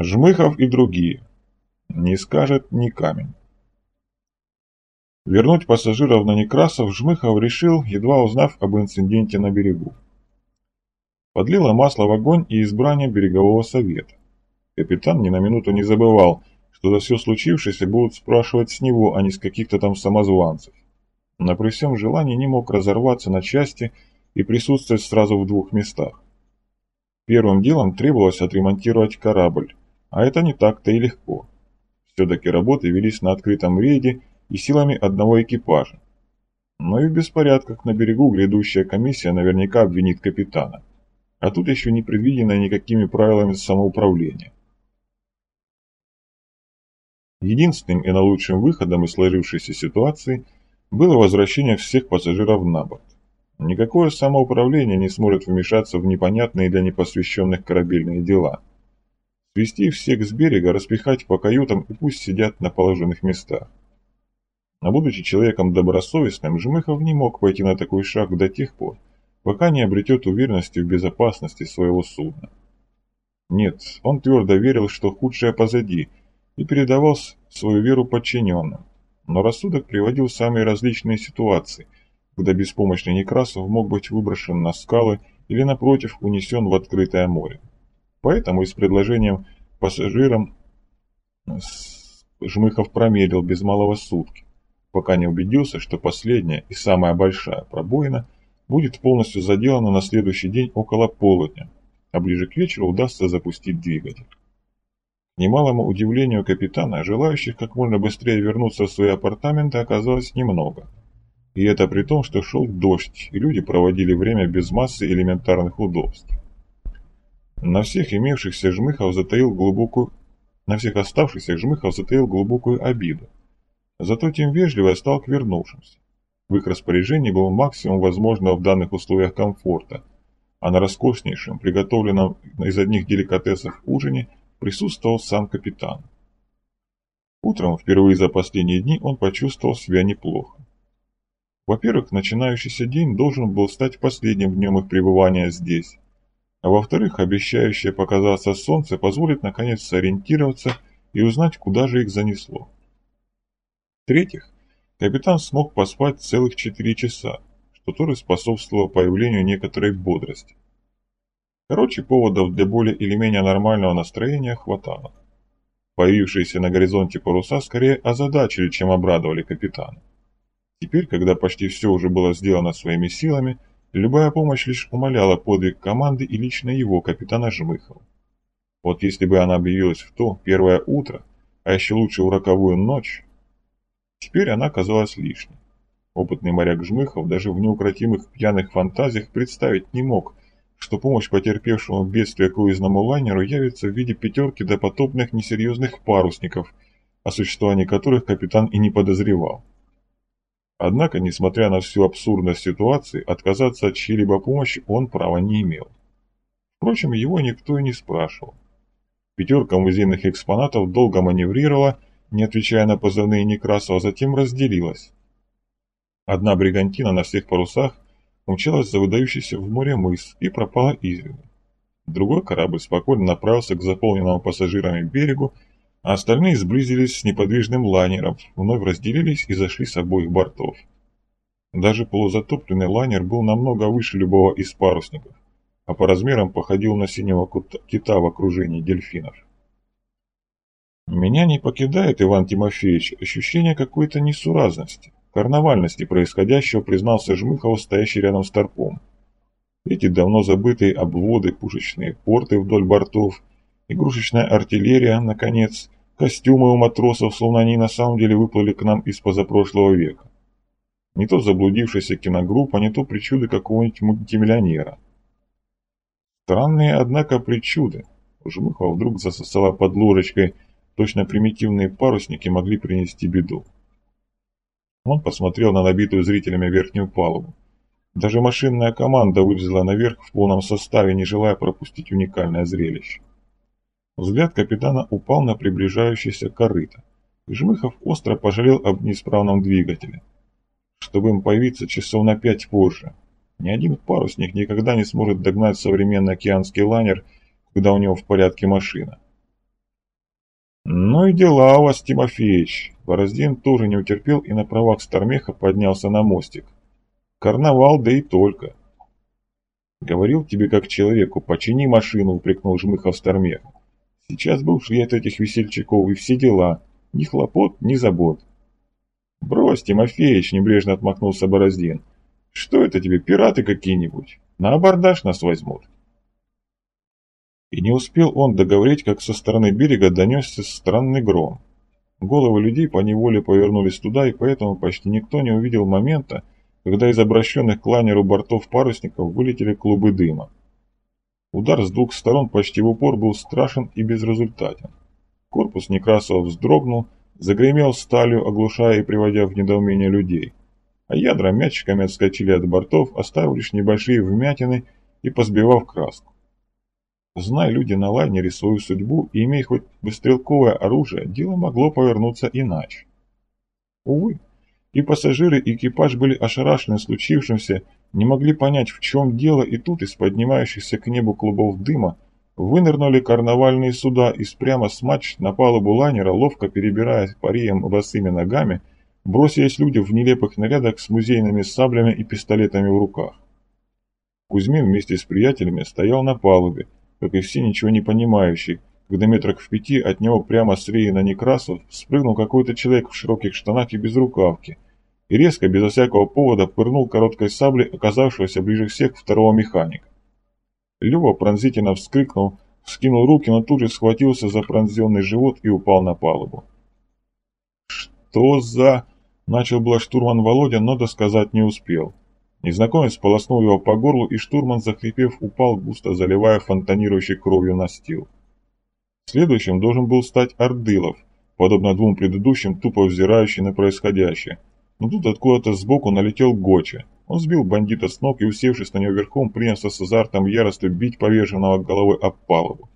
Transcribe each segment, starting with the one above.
Жмыхов и другие. Не скажет ни камень. Вернуть пассажиров на Некрасов Жмыхов решил, едва узнав об инциденте на берегу. Подлила масло в огонь и избрание берегового совета. Капитан ни на минуту не забывал, что за все случившееся будут спрашивать с него, а не с каких-то там самозванцев. Но при всем желании не мог разорваться на части и присутствовать сразу в двух местах. Первым делом требовалось отремонтировать корабль, а это не так-то и легко. Все-таки работы велись на открытом рейде и силами одного экипажа. Но и в беспорядках на берегу грядущая комиссия наверняка обвинит капитана. А тут еще не предвидено никакими правилами самоуправления. Единственным и наилучшим выходом из сложившейся ситуации было возвращение всех пассажиров на борт. Никакое самоуправление не сможет вмешаться в непонятные для непосвященных корабельные дела. Свести всех с берега, распихать по каютам и пусть сидят на положенных местах. А будучи человеком добросовестным, Жмыхов не мог пойти на такой шаг до тех пор, пока не обретет уверенности в безопасности своего судна. Нет, он твердо верил, что худшее позади, и передавал свою веру подчиненным. Но рассудок приводил в самые различные ситуации, когда беспомощный Некрасов мог быть выброшен на скалы или, напротив, унесен в открытое море. Поэтому и с предложением пассажирам Жмыхов промедлил без малого сутки, пока не убедился, что последняя и самая большая пробоина будет полностью заделана на следующий день около полудня, а ближе к вечеру удастся запустить двигатель немалому удивлению капитана, желающих как можно быстрее вернуться в свои апартаменты оказалось немного. И это при том, что шел дождь, и люди проводили время без массы элементарных удобств. На всех имевшихся жмыхов затаил глубокую... На всех оставшихся жмыхов затаил глубокую обиду. Зато тем вежливо стал к вернувшимся. В их распоряжении был максимум возможного в данных условиях комфорта, а на роскошнейшем, приготовленном из одних деликатесов ужине присутствовал сам капитан. Утром, впервые за последние дни, он почувствовал себя неплохо. Во-первых, начинающийся день должен был стать последним днем их пребывания здесь, а во-вторых, обещающее показаться солнце позволит наконец сориентироваться и узнать, куда же их занесло. В-третьих, капитан смог поспать целых четыре часа, что тоже способствовало появлению некоторой бодрости. Короче, поводов для более или менее нормального настроения хватало. Появившиеся на горизонте паруса скорее озадачили, чем обрадовали капитана. Теперь, когда почти все уже было сделано своими силами, любая помощь лишь умаляла подвиг команды и лично его, капитана Жмыхова. Вот если бы она объявилась в то первое утро, а еще лучше в роковую ночь, теперь она казалась лишней. Опытный моряк Жмыхов даже в неукротимых пьяных фантазиях представить не мог, что помощь потерпевшему бедствие круизному лайнеру явится в виде пятерки допотопных несерьезных парусников, о существовании которых капитан и не подозревал. Однако, несмотря на всю абсурдность ситуации, отказаться от чьей-либо помощи он права не имел. Впрочем, его никто и не спрашивал. Пятерка музейных экспонатов долго маневрировала, не отвечая на позывные Некрасова, затем разделилась. Одна бригантина на всех парусах умчалась за выдающийся в море мыс и пропала из виду. Другой корабль спокойно направился к заполненному пассажирами берегу, а остальные сблизились с неподвижным лайнером, вновь разделились и зашли с обоих бортов. Даже полузатопленный лайнер был намного выше любого из парусников, а по размерам походил на синего кита в окружении дельфинов. Меня не покидает, Иван Тимофеевич, ощущение какой-то несуразности карнавальности происходящего признался Жмыхов, стоящий рядом с торпом. Эти давно забытые обводы, пушечные порты вдоль бортов, игрушечная артиллерия, наконец, костюмы у матросов, словно они на самом деле выплыли к нам из позапрошлого века. Не то заблудившаяся киногруппа, не то причуды какого-нибудь мультимиллионера. Странные, однако, причуды. Жмыхова вдруг засосала под ложечкой, точно примитивные парусники могли принести беду. Он посмотрел на набитую зрителями верхнюю палубу. Даже машинная команда вылезла наверх в полном составе, не желая пропустить уникальное зрелище. Взгляд капитана упал на приближающийся корыто, и Жмыхов остро пожалел об неисправном двигателе. Чтобы им появиться часов на пять позже. Ни один парусник никогда не сможет догнать современный океанский лайнер, когда у него в порядке машина. «Ну и дела у вас, Тимофеич!» Бороздин тоже не утерпел и на правах Стармеха поднялся на мостик. «Карнавал, да и только!» «Говорил тебе как человеку, почини машину!» — упрекнул Жмыхов Стармех. «Сейчас бы ушли от этих весельчаков и все дела. Ни хлопот, ни забот». «Брось, Тимофеич!» — небрежно отмахнулся Бороздин. «Что это тебе, пираты какие-нибудь? На абордаж нас возьмут!» И не успел он договорить, как со стороны берега донесся странный гром. Головы людей поневоле повернулись туда, и поэтому почти никто не увидел момента, когда из обращенных к лайнеру бортов парусников вылетели клубы дыма. Удар с двух сторон почти в упор был страшен и безрезультатен. Корпус Некрасова вздрогнул, загремел сталью, оглушая и приводя в недоумение людей. А ядра мячиками отскочили от бортов, оставив лишь небольшие вмятины и позбивав краску. Зная люди на лайнере свою судьбу и имея хоть бы стрелковое оружие, дело могло повернуться иначе. Увы, и пассажиры, и экипаж были ошарашены случившимся, не могли понять, в чем дело, и тут из поднимающихся к небу клубов дыма вынырнули карнавальные суда и прямо с матч на палубу лайнера, ловко перебирая пареем босыми ногами, бросились люди в нелепых нарядах с музейными саблями и пистолетами в руках. Кузьмин вместе с приятелями стоял на палубе, как и все ничего не понимающие, когда метрах в пяти от него прямо с реи на Некрасов спрыгнул какой-то человек в широких штанах и без рукавки, и резко, безо всякого повода, пырнул короткой саблей оказавшегося ближе всех второго механика. Лёва пронзительно вскрикнул, вскинул руки, но тут же схватился за пронзенный живот и упал на палубу. «Что за...» — начал было штурман Володя, но досказать не успел. Незнакомец полоснул его по горлу, и штурман, захрипев, упал, густо заливая фонтанирующей кровью настил. Следующим должен был стать Ордылов, подобно двум предыдущим, тупо взирающий на происходящее. Но тут откуда-то сбоку налетел Гоча. Он сбил бандита с ног и, усевшись на него верхом, принялся с азартом ярости бить поверженного головой об палубу.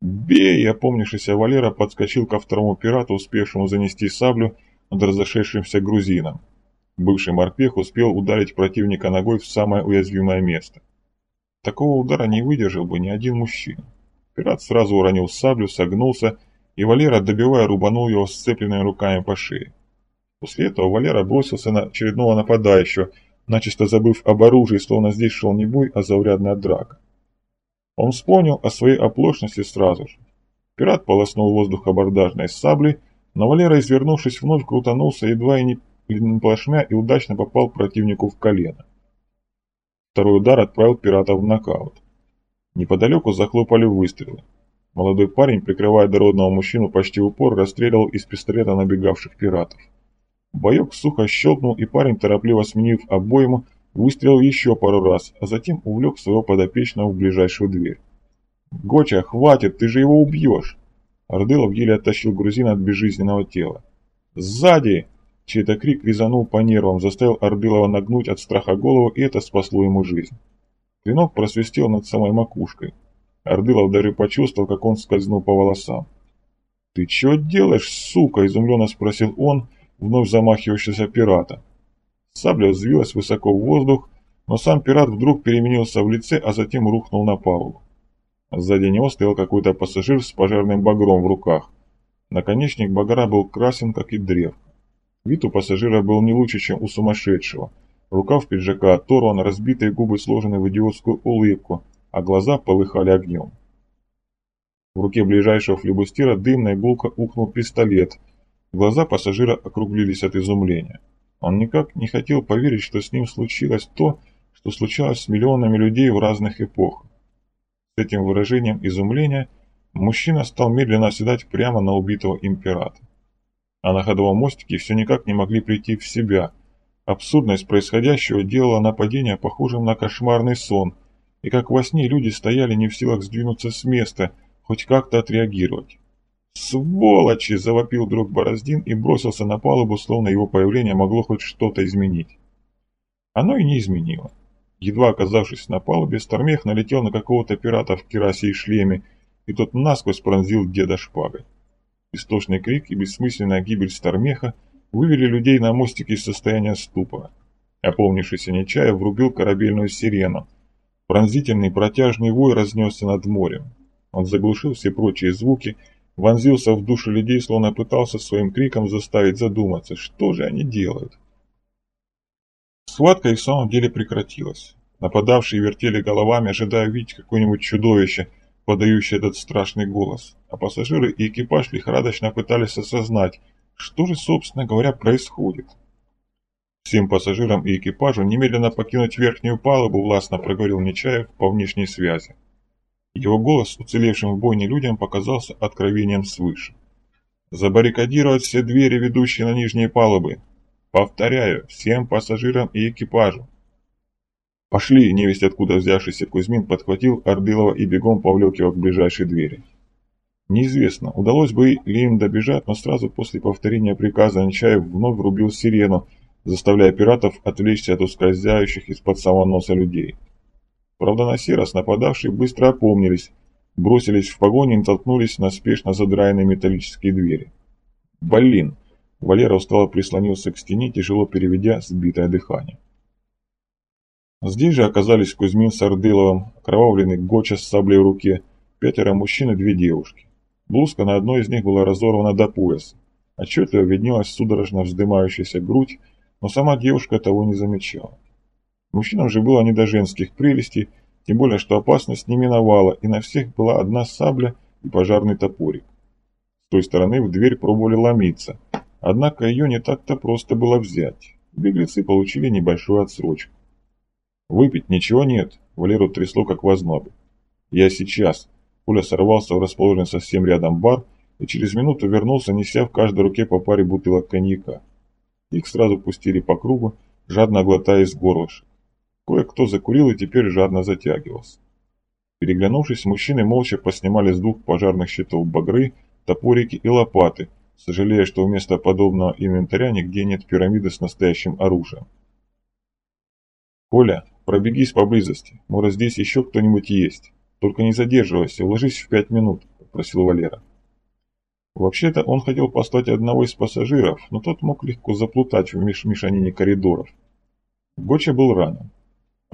«Бей!» – опомнившийся Валера подскочил ко второму пирату, успевшему занести саблю над разошедшимся грузином. Бывший морпех успел ударить противника ногой в самое уязвимое место. Такого удара не выдержал бы ни один мужчина. Пират сразу уронил саблю, согнулся, и Валера, добивая, рубанул его сцепленными руками по шее. После этого Валера бросился на очередного нападающего, начисто забыв об оружии, словно здесь шел не бой, а заурядная драка. Он вспомнил о своей оплошности сразу же. Пират полоснул воздух абордажной саблей, но Валера, извернувшись, вновь крутанулся, едва и не плашмя и удачно попал противнику в колено. Второй удар отправил пирата в нокаут. Неподалеку захлопали выстрелы. Молодой парень, прикрывая дородного мужчину почти упор, расстреливал из пистолета набегавших пиратов. Боек сухо щелкнул, и парень, торопливо сменив обойму, выстрелил еще пару раз, а затем увлек своего подопечного в ближайшую дверь. «Гоча, хватит, ты же его убьешь!» Ордылов еле оттащил грузина от безжизненного тела. «Сзади!» Чей-то крик резанул по нервам, заставил Ордылова нагнуть от страха голову, и это спасло ему жизнь. Клинок просвистел над самой макушкой. Ордылов даже почувствовал, как он скользнул по волосам. «Ты что делаешь, сука?» – изумленно спросил он, вновь замахивающийся пирата. Сабля взвилась высоко в воздух, но сам пират вдруг переменился в лице, а затем рухнул на палубу. Сзади него стоял какой-то пассажир с пожарным багром в руках. Наконечник багра был красен, как и древ. Вид у пассажира был не лучше, чем у сумасшедшего. Рукав пиджака оторван, разбитые губы сложены в идиотскую улыбку, а глаза полыхали огнем. В руке ближайшего флебустира дымная иголка ухнул пистолет. Глаза пассажира округлились от изумления. Он никак не хотел поверить, что с ним случилось то, что случалось с миллионами людей в разных эпохах. С этим выражением изумления мужчина стал медленно оседать прямо на убитого императора а на ходовом мостике все никак не могли прийти в себя. Абсурдность происходящего делала нападение похожим на кошмарный сон, и как во сне люди стояли не в силах сдвинуться с места, хоть как-то отреагировать. «Сволочи!» – завопил друг Бороздин и бросился на палубу, словно его появление могло хоть что-то изменить. Оно и не изменило. Едва оказавшись на палубе, Стармех налетел на какого-то пирата в керасе и шлеме, и тот насквозь пронзил деда шпагой. Истошный крик и бессмысленная гибель Стармеха вывели людей на мостике из состояния ступора. Опомнившийся Нечаев врубил корабельную сирену. Пронзительный протяжный вой разнесся над морем. Он заглушил все прочие звуки вонзился в души людей, словно пытался своим криком заставить задуматься, что же они делают. Схватка и в самом деле прекратилась. Нападавшие вертели головами, ожидая видеть какое-нибудь чудовище, подающее этот страшный голос, а пассажиры и экипаж лихорадочно пытались осознать, что же, собственно говоря, происходит. Всем пассажирам и экипажу немедленно покинуть верхнюю палубу, властно проговорил Нечаев по внешней связи. Его голос уцелевшим в бойне людям показался откровением свыше. «Забаррикадировать все двери, ведущие на нижние палубы. Повторяю, всем пассажирам и экипажу». «Пошли!» – невесть откуда взявшийся Кузьмин подхватил Ордылова и бегом повлек его к ближайшей двери. Неизвестно, удалось бы ли им добежать, но сразу после повторения приказа Нечаев вновь врубил сирену, заставляя пиратов отвлечься от ускользающих из-под самого носа людей. Правда, на сей раз нападавшие быстро опомнились, бросились в погоню и толкнулись на спешно задраенные металлические двери. «Блин!» Валера устало прислонился к стене, тяжело переведя сбитое дыхание. Здесь же оказались Кузьмин с Ордыловым, кровавленный Гоча с саблей в руке, пятеро мужчин и две девушки. Блузка на одной из них была разорвана до пояса. Отчетливо виднелась судорожно вздымающаяся грудь, но сама девушка того не замечала. Мужчинам же было не до женских прелестей, тем более, что опасность не миновала, и на всех была одна сабля и пожарный топорик. С той стороны в дверь пробовали ломиться, однако ее не так-то просто было взять. Беглецы получили небольшую отсрочку. «Выпить ничего нет», — Валеру трясло как в ознобе. «Я сейчас». Пуля сорвался в расположенный совсем рядом бар и через минуту вернулся, неся в каждой руке по паре бутылок коньяка. Их сразу пустили по кругу, жадно глотая из горлышек. Кое-кто закурил и теперь жадно затягивался. Переглянувшись, мужчины молча поснимали с двух пожарных щитов багры, топорики и лопаты, сожалея, что вместо подобного инвентаря нигде нет пирамиды с настоящим оружием. «Коля, пробегись поблизости, может здесь еще кто-нибудь есть. Только не задерживайся, уложись в пять минут», – попросил Валера. Вообще-то он хотел послать одного из пассажиров, но тот мог легко заплутать в меш мешанине коридоров. Гоча был ранен.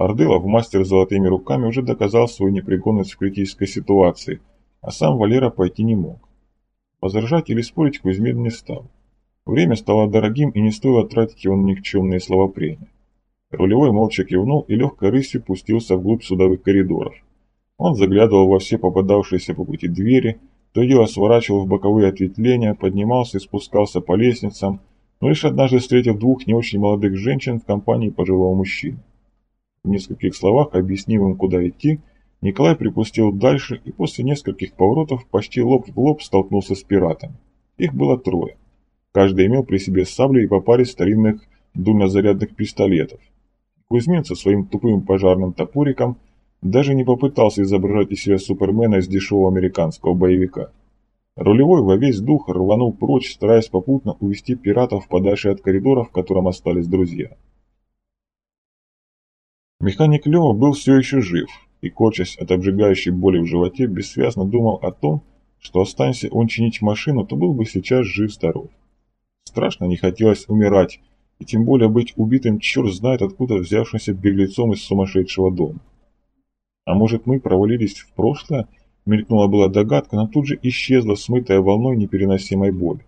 Ордылов, мастер золотыми руками, уже доказал свою непригодность в критической ситуации, а сам Валера пойти не мог. Возражать или спорить Кузьмин не стал. Время стало дорогим и не стоило тратить его на никчемные словопрения. Рулевой молча кивнул и легкой рысью пустился вглубь судовых коридоров. Он заглядывал во все попадавшиеся по пути двери, то дело сворачивал в боковые ответвления, поднимался и спускался по лестницам, но лишь однажды встретив двух не очень молодых женщин в компании пожилого мужчины. В нескольких словах, объяснив им, куда идти, Николай припустил дальше и после нескольких поворотов почти лоб в лоб столкнулся с пиратами. Их было трое. Каждый имел при себе сабли и по паре старинных дульнозарядных пистолетов. Кузьмин со своим тупым пожарным топориком даже не попытался изображать из себя Супермена из дешевого американского боевика. Рулевой во весь дух рванул прочь, стараясь попутно увести пиратов подальше от коридора, в котором остались друзья. Механик Лева был все еще жив и, корчась от обжигающей боли в животе, бессвязно думал о том, что останься он чинить машину, то был бы сейчас жив-здоров. Страшно не хотелось умирать, и тем более быть убитым черт знает откуда взявшимся беглецом из сумасшедшего дома. А может мы провалились в прошлое? Мелькнула была догадка, но тут же исчезла, смытая волной непереносимой боли.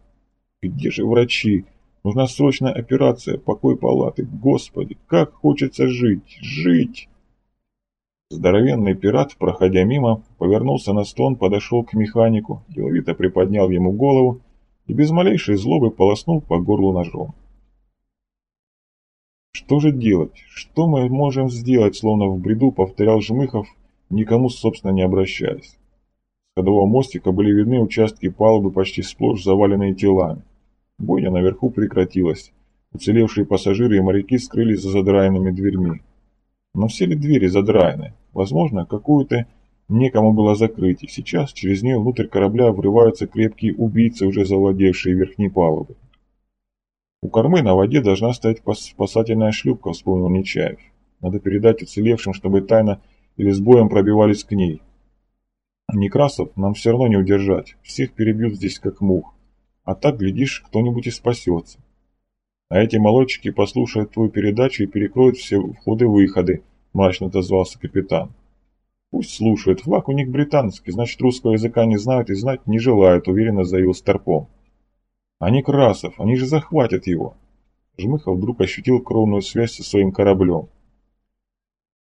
Где же врачи? Нужна срочная операция, покой палаты. Господи, как хочется жить, жить! Здоровенный пират, проходя мимо, повернулся на стон, подошел к механику, деловито приподнял ему голову и без малейшей злобы полоснул по горлу ножом. Что же делать? Что мы можем сделать, словно в бреду повторял Жмыхов, никому, собственно, не обращаясь. С ходового мостика были видны участки палубы, почти сплошь заваленные телами. Бойня наверху прекратилась. Уцелевшие пассажиры и моряки скрылись за задраенными дверьми. Но все ли двери задраены? Возможно, какую-то некому было закрыть, и сейчас через нее внутрь корабля врываются крепкие убийцы, уже завладевшие верхней палубой. У кормы на воде должна стоять спасательная шлюпка, вспомнил Нечаев. Надо передать уцелевшим, чтобы тайно или с боем пробивались к ней. Некрасов нам все равно не удержать, всех перебьют здесь как мух. А так, глядишь, кто-нибудь и спасется. А эти молодчики послушают твою передачу и перекроют все входы-выходы, мрачно отозвался капитан. Пусть слушают, флаг у них британский, значит русского языка не знают и знать не желают, уверенно заявил Старпом. А Некрасов, они же захватят его. Жмыхов вдруг ощутил кровную связь со своим кораблем.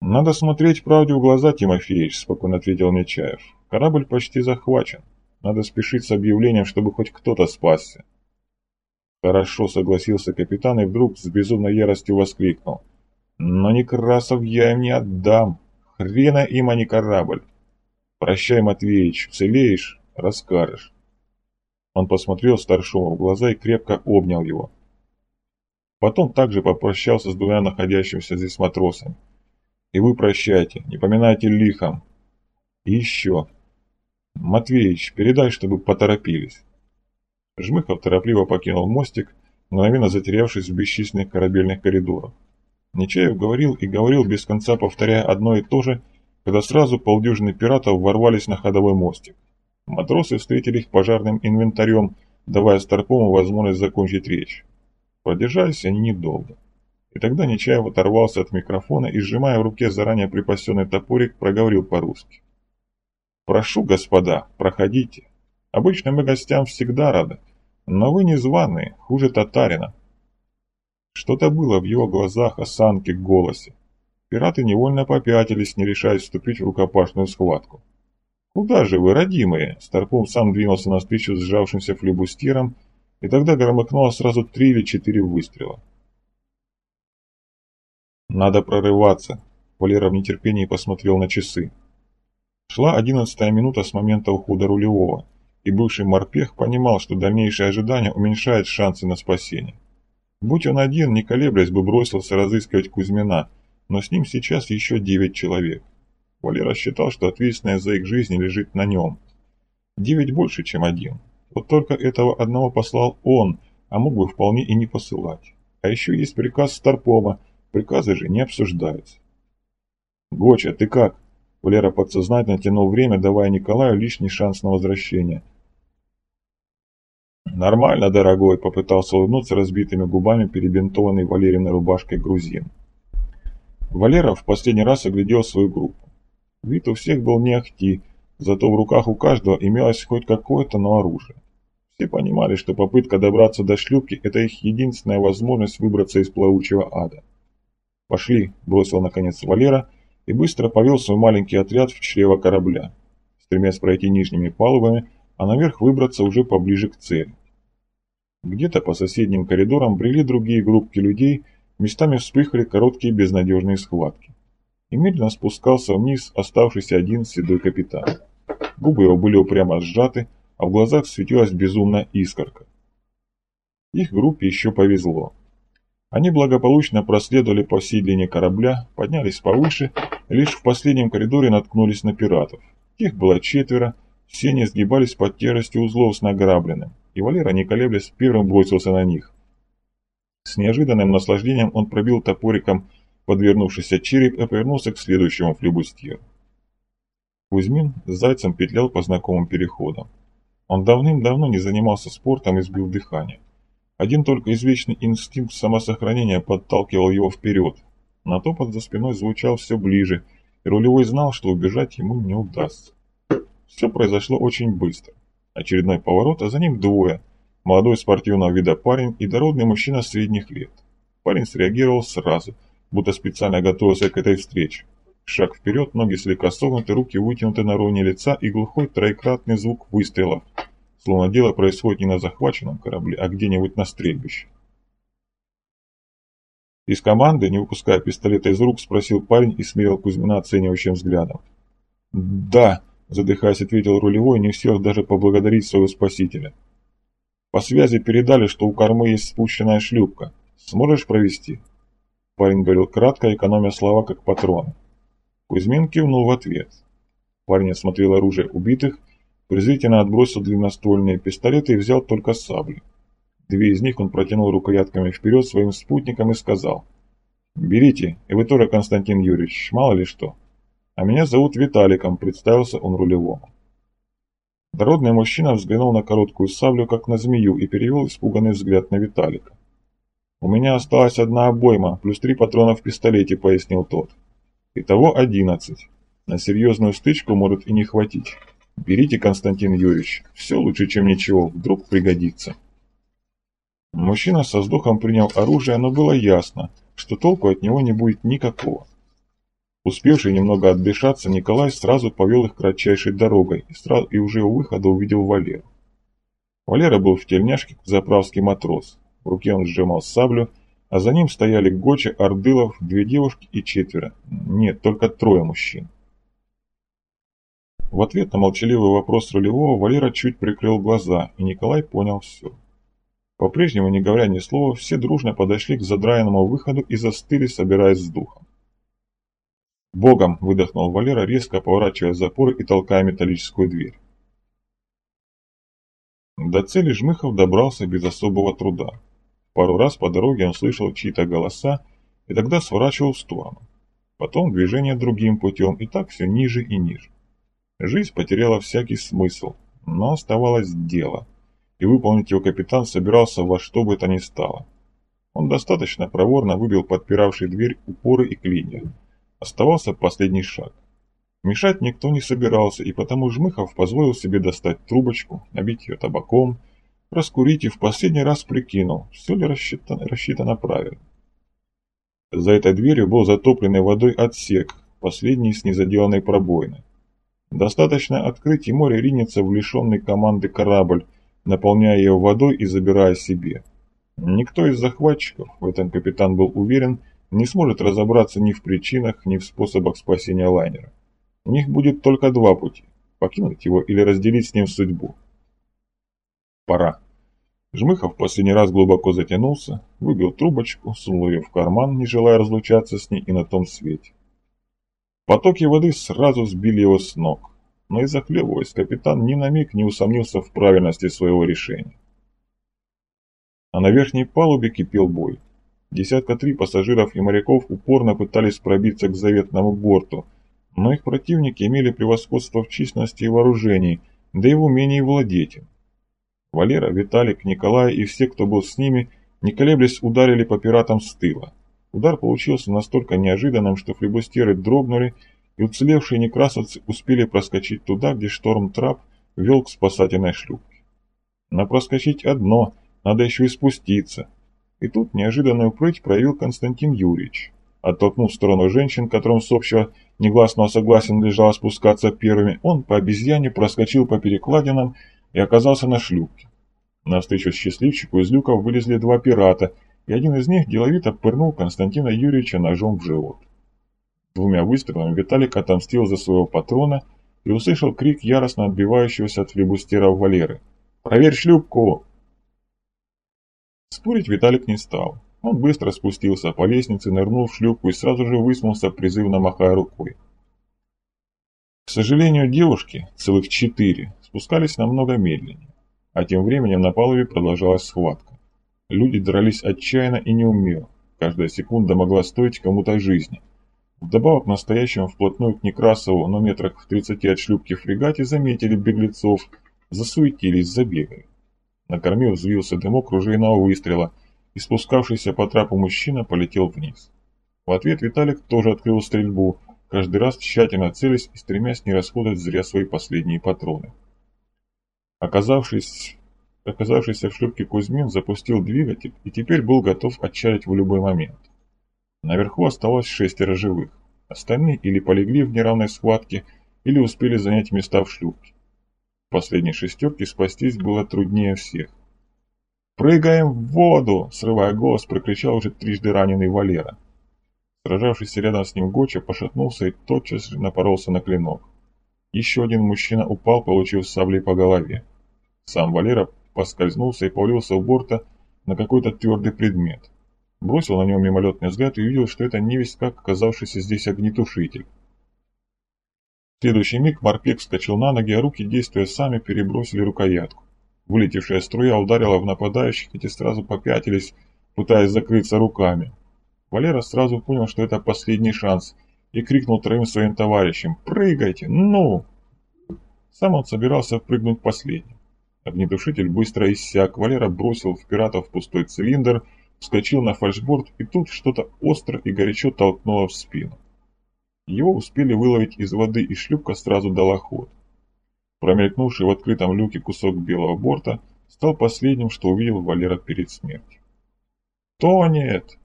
«Надо смотреть правде в глаза, Тимофеевич», – спокойно ответил Нечаев. «Корабль почти захвачен. Надо спешить с объявлением, чтобы хоть кто-то спасся». «Хорошо», – согласился капитан и вдруг с безумной яростью воскликнул. «Но Некрасов я им не отдам. Хрена им, а не корабль. Прощай, Матвеич, целеешь – расскажешь». Он посмотрел старшему в глаза и крепко обнял его. Потом также попрощался с двумя находящимися здесь матросами. И вы прощайте, не поминайте лихом. И еще. Матвеич, передай, чтобы поторопились. Жмыхов торопливо покинул мостик, мгновенно затерявшись в бесчисленных корабельных коридорах. Нечаев говорил и говорил, без конца повторяя одно и то же, когда сразу полдюжины пиратов ворвались на ходовой мостик. Матросы встретили их пожарным инвентарем, давая Старпому возможность закончить речь. Продержались они недолго. И тогда Нечаев оторвался от микрофона и, сжимая в руке заранее припасенный топорик, проговорил по-русски. «Прошу, господа, проходите. Обычно мы гостям всегда рады, но вы незваные, хуже татарина». Что-то было в его глазах, осанке, голосе. Пираты невольно попятились, не решаясь вступить в рукопашную схватку. «Куда же вы, родимые?» Старпом сам двинулся навстречу сжавшимся флебустьером, и тогда громыхнуло сразу три или четыре выстрела. «Надо прорываться», — Валера в нетерпении посмотрел на часы. Шла одиннадцатая минута с момента ухода рулевого, и бывший морпех понимал, что дальнейшее ожидание уменьшает шансы на спасение. Будь он один, не колеблясь бы бросился разыскивать Кузьмина, но с ним сейчас еще девять человек. Валера считал, что ответственность за их жизни лежит на нем. Девять больше, чем один. Вот только этого одного послал он, а мог бы вполне и не посылать. А еще есть приказ Старпома – Приказы же не обсуждаются. «Гоча, ты как?» Валера подсознательно тянул время, давая Николаю лишний шанс на возвращение. «Нормально, дорогой», — попытался улыбнуться разбитыми губами перебинтованный Валериной рубашкой грузин. Валера в последний раз оглядел свою группу. Вид у всех был не ахти, зато в руках у каждого имелось хоть какое-то, но оружие. Все понимали, что попытка добраться до шлюпки – это их единственная возможность выбраться из плавучего ада. «Пошли», – бросил наконец Валера и быстро повел свой маленький отряд в чрево корабля, стремясь пройти нижними палубами, а наверх выбраться уже поближе к цели. Где-то по соседним коридорам брели другие группки людей, местами вспыхали короткие безнадежные схватки. И медленно спускался вниз оставшийся один седой капитан. Губы его были упрямо сжаты, а в глазах светилась безумная искорка. Их группе еще повезло. Они благополучно проследовали по всей длине корабля, поднялись повыше, лишь в последнем коридоре наткнулись на пиратов. Их было четверо, все они сгибались под тяжестью узлов с награбленным, и Валера, не колеблясь, первым бросился на них. С неожиданным наслаждением он пробил топориком подвернувшийся череп и повернулся к следующему флебустьеру. Кузьмин с зайцем петлял по знакомым переходам. Он давным-давно не занимался спортом и сбил дыхание. Один только извечный инстинкт самосохранения подталкивал его вперед. На топот за спиной звучал все ближе, и рулевой знал, что убежать ему не удастся. Все произошло очень быстро. Очередной поворот, а за ним двое. Молодой спортивного вида парень и дородный мужчина средних лет. Парень среагировал сразу, будто специально готовился к этой встрече. Шаг вперед, ноги слегка согнуты, руки вытянуты на уровне лица и глухой троекратный звук выстрела – словно дело происходит не на захваченном корабле, а где-нибудь на стрельбище. Из команды, не выпуская пистолета из рук, спросил парень и смерил Кузьмина оценивающим взглядом. «Да», – задыхаясь, ответил рулевой, не в силах даже поблагодарить своего спасителя. «По связи передали, что у кормы есть спущенная шлюпка. Сможешь провести?» Парень говорил кратко, экономя слова как патроны. Кузьмин кивнул в ответ. Парень осмотрел оружие убитых презрительно отбросил длинноствольные пистолеты и взял только сабли. Две из них он протянул рукоятками вперед своим спутникам и сказал «Берите, и вы тоже, Константин Юрьевич, мало ли что. А меня зовут Виталиком», – представился он рулевому. Дородный мужчина взглянул на короткую саблю, как на змею, и перевел испуганный взгляд на Виталика. «У меня осталась одна обойма, плюс три патрона в пистолете», – пояснил тот. «Итого одиннадцать. На серьезную стычку может и не хватить. Берите, Константин Юрьевич, все лучше, чем ничего, вдруг пригодится. Мужчина со вздохом принял оружие, но было ясно, что толку от него не будет никакого. Успевший немного отдышаться, Николай сразу повел их кратчайшей дорогой и, сразу, и уже у выхода увидел Валеру. Валера был в тельняшке заправский матрос. В руке он сжимал саблю, а за ним стояли Гоча, Ордылов, две девушки и четверо. Нет, только трое мужчин. В ответ на молчаливый вопрос рулевого Валера чуть прикрыл глаза, и Николай понял все. По-прежнему, не говоря ни слова, все дружно подошли к задраенному выходу и застыли, собираясь с духом. «Богом!» – выдохнул Валера, резко поворачивая запоры и толкая металлическую дверь. До цели Жмыхов добрался без особого труда. Пару раз по дороге он слышал чьи-то голоса и тогда сворачивал в сторону. Потом движение другим путем и так все ниже и ниже. Жизнь потеряла всякий смысл, но оставалось дело, и выполнить его капитан собирался во что бы то ни стало. Он достаточно проворно выбил подпиравший дверь упоры и клинья. Оставался последний шаг. Мешать никто не собирался, и потому Жмыхов позволил себе достать трубочку, набить ее табаком, раскурить и в последний раз прикинул, все ли рассчитано, рассчитано правильно. За этой дверью был затопленный водой отсек, последний с незаделанной пробоиной. Достаточно открыть, и море ринется в лишенный команды корабль, наполняя ее водой и забирая себе. Никто из захватчиков, в этом капитан был уверен, не сможет разобраться ни в причинах, ни в способах спасения лайнера. У них будет только два пути – покинуть его или разделить с ним судьбу. Пора. Жмыхов последний раз глубоко затянулся, выбил трубочку, сунул ее в карман, не желая разлучаться с ней и на том свете. Потоки воды сразу сбили его с ног, но и захлебываясь, капитан ни на миг не усомнился в правильности своего решения. А на верхней палубе кипел бой. Десятка три пассажиров и моряков упорно пытались пробиться к заветному борту, но их противники имели превосходство в численности и вооружении, да и в умении владеть им. Валера, Виталик, Николай и все, кто был с ними, не колеблясь ударили по пиратам с тыла. Удар получился настолько неожиданным, что флебустеры дрогнули, и уцелевшие некрасовцы успели проскочить туда, где шторм-трап вел к спасательной шлюпке. Но проскочить одно, надо еще и спуститься. И тут неожиданную прыть проявил Константин Юрьевич. Оттолкнув в сторону женщин, которым с общего негласного согласия надлежало спускаться первыми, он по обезьяне проскочил по перекладинам и оказался на шлюпке. Навстречу счастливчику из люков вылезли два пирата – и один из них деловито пырнул Константина Юрьевича ножом в живот. Двумя выстрелами Виталик отомстил за своего патрона и услышал крик яростно отбивающегося от флебустера Валеры. «Проверь шлюпку!» Спорить Виталик не стал. Он быстро спустился по лестнице, нырнул в шлюпку и сразу же высунулся, призывно махая рукой. К сожалению, девушки, целых четыре, спускались намного медленнее, а тем временем на палубе продолжалась схватка. Люди дрались отчаянно и неумело. Каждая секунда могла стоить кому-то жизни. Вдобавок настоящему вплотную к Некрасову, но метрах в 30 от шлюпки фрегате заметили беглецов, засуетились, забегали. На корме взвился дымок ружейного выстрела, и спускавшийся по трапу мужчина полетел вниз. В ответ Виталик тоже открыл стрельбу, каждый раз тщательно целясь и стремясь не расходовать зря свои последние патроны. Оказавшись Оказавшийся в шлюпке Кузьмин запустил двигатель и теперь был готов отчаять в любой момент. Наверху осталось шестеро живых. Остальные или полегли в неравной схватке, или успели занять места в шлюпке. В последней шестерке спастись было труднее всех. «Прыгаем в воду!» – срывая голос, прокричал уже трижды раненый Валера. Сражавшийся рядом с ним Гоча пошатнулся и тотчас же напоролся на клинок. Еще один мужчина упал, получив саблей по голове. Сам Валера поскользнулся и повалился в борта на какой-то твердый предмет. Бросил на него мимолетный взгляд и увидел, что это невесть как оказавшийся здесь огнетушитель. В следующий миг Марпек вскочил на ноги, а руки, действуя сами, перебросили рукоятку. Вылетевшая струя ударила в нападающих, эти сразу попятились, пытаясь закрыться руками. Валера сразу понял, что это последний шанс, и крикнул троим своим товарищам «Прыгайте! Ну!». Сам он собирался прыгнуть последним. Огнетушитель быстро иссяк, Валера бросил в пиратов пустой цилиндр, вскочил на фальшборд, и тут что-то остро и горячо толкнуло в спину. Его успели выловить из воды, и шлюпка сразу дала ход. Промелькнувший в открытом люке кусок белого борта стал последним, что увидел Валера перед смертью. «Тонет!»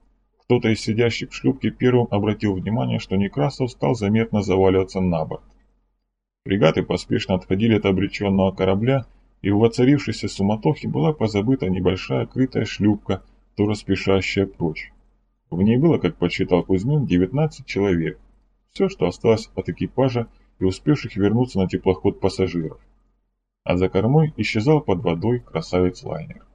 Кто-то из сидящих в шлюпке первым обратил внимание, что Некрасов стал заметно заваливаться на борт. Фрегаты поспешно отходили от обреченного корабля, и в воцарившейся суматохе была позабыта небольшая крытая шлюпка, тоже спешащая прочь. В ней было, как подсчитал Кузьмин, 19 человек. Все, что осталось от экипажа и успевших вернуться на теплоход пассажиров. А за кормой исчезал под водой красавец лайнер.